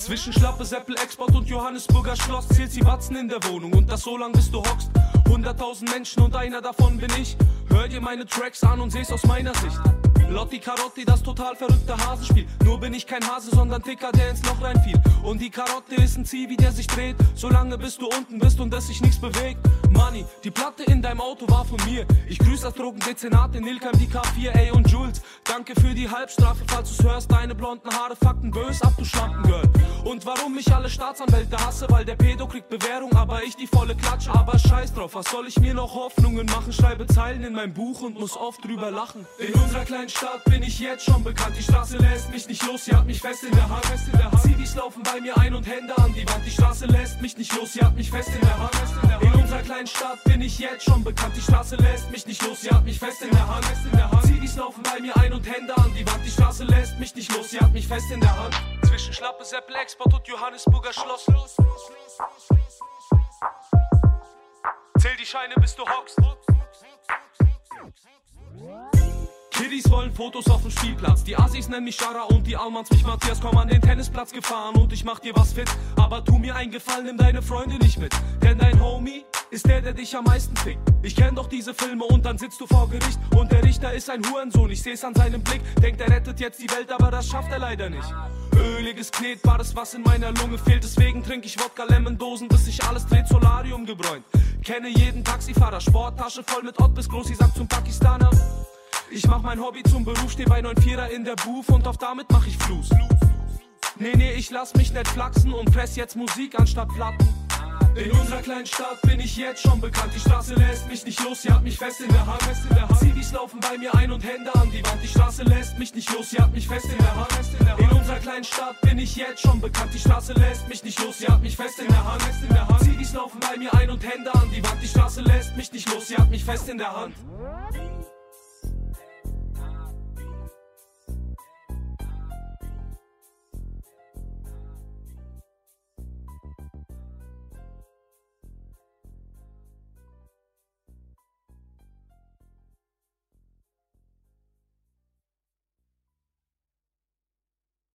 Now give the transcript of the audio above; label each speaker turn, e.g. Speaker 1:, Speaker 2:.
Speaker 1: Zwischen Schlappe, Seppel, Export und Johannesburger Schloss zählt sie Batzen in der Wohnung und das so lang bis du hockst. 100.000 Menschen und einer davon bin ich. Hör dir meine Tracks an und seh's aus meiner Sicht. Lotti Carotti, das total verrückte Hasenspiel. Nur bin ich kein Hase, sondern Ticker, der ins Loch reinfiel. Und die Karotte ist ein Zivi, der sich dreht, solange bis du unten bist und es sich nichts bewegt. Money, die Platte in deinem Auto war von mir. Ich grüße das Drogendezernat in Ilkheim, die K4A und Jules. Danke für die Halbstrafe, falls du's hörst. Deine blonden Haare fucken bös ab, du Schlampen-Girl. Und warum ich alle Staatsanwälte hasse, weil der Pedo kriegt Bewährung, aber ich die volle Klatsche. Aber scheiß drauf, was soll ich mir noch Hoffnungen machen? Schreibe Zeilen in mein Buch und muss oft drüber lachen. In unserer kleinen Stadt bin ich jetzt schon bekannt. Die Straße lässt mich nicht los, sie hat mich fest in der Hand. Fest in der Hand. Zivis laufen bei mir ein und Hände an die Wand. Die Straße lässt mich nicht los, sie hat mich fest in der Hand. Fest in, der Hand. in unserer kleinen Stadt bin ich jetzt schon bekannt. Die Straße lässt mich nicht los, sie hat mich fest in der Hand. Fest in der Hand. Zivis laufen bei mir ein und Hände an die Wand. Die Straße lässt mich nicht los, sie hat mich fest in der Hand. Zwischen Schlappe, Seppel, Export und Johannesburger Schloss. Zähl die Scheine, bis du hockst. Kiddies wollen Fotos auf dem Spielplatz. Die Asis nennen mich Shara und die Almans mich Matthias. Komm an den Tennisplatz gefahren und ich mach dir was fit. Aber tu mir einen Gefallen, nimm deine Freunde nicht mit. Denn dein Homie ist der, der dich am meisten fickt. Ich kenn doch diese Filme und dann sitzt du vor Gericht und der Richter ist ein Hurensohn. Ich seh's an seinem Blick, denkt er rettet jetzt die Welt, aber das schafft er leider nicht. Öliges, knetbares, was in meiner Lunge fehlt. Deswegen trink ich Wodka Lemon-Dosen, bis sich alles dreht, Solarium gebräunt. Kenne jeden Taxifahrer, Sporttasche voll mit Ott bis groß, ich sag zum Pakistaner. Ich mach mein Hobby zum Beruf, steh bei 9-4er in der Booth und auf damit mach ich Fluss. Nee, nee, ich lass mich nicht flachsen und press jetzt Musik anstatt Platten. In unserer kleinen Stadt bin ich jetzt schon bekannt. Die Straße lässt mich nicht los, sie hat mich fest in der Hand. Fest in der Hand. Zivis laufen bei mir ein und Hände an die Wand. Die Straße lässt mich nicht los, sie hat mich fest in der Hand. Fest in, der Hand. in unserer kleinen Stadt bin ich jetzt schon bekannt. Die Straße lässt mich nicht los, sie hat mich fest in der Hand. Fest in der Hand. Zivis laufen bei mir ein und Hände an die Wand. Die Straße lässt mich nicht los, sie hat mich fest in der Hand.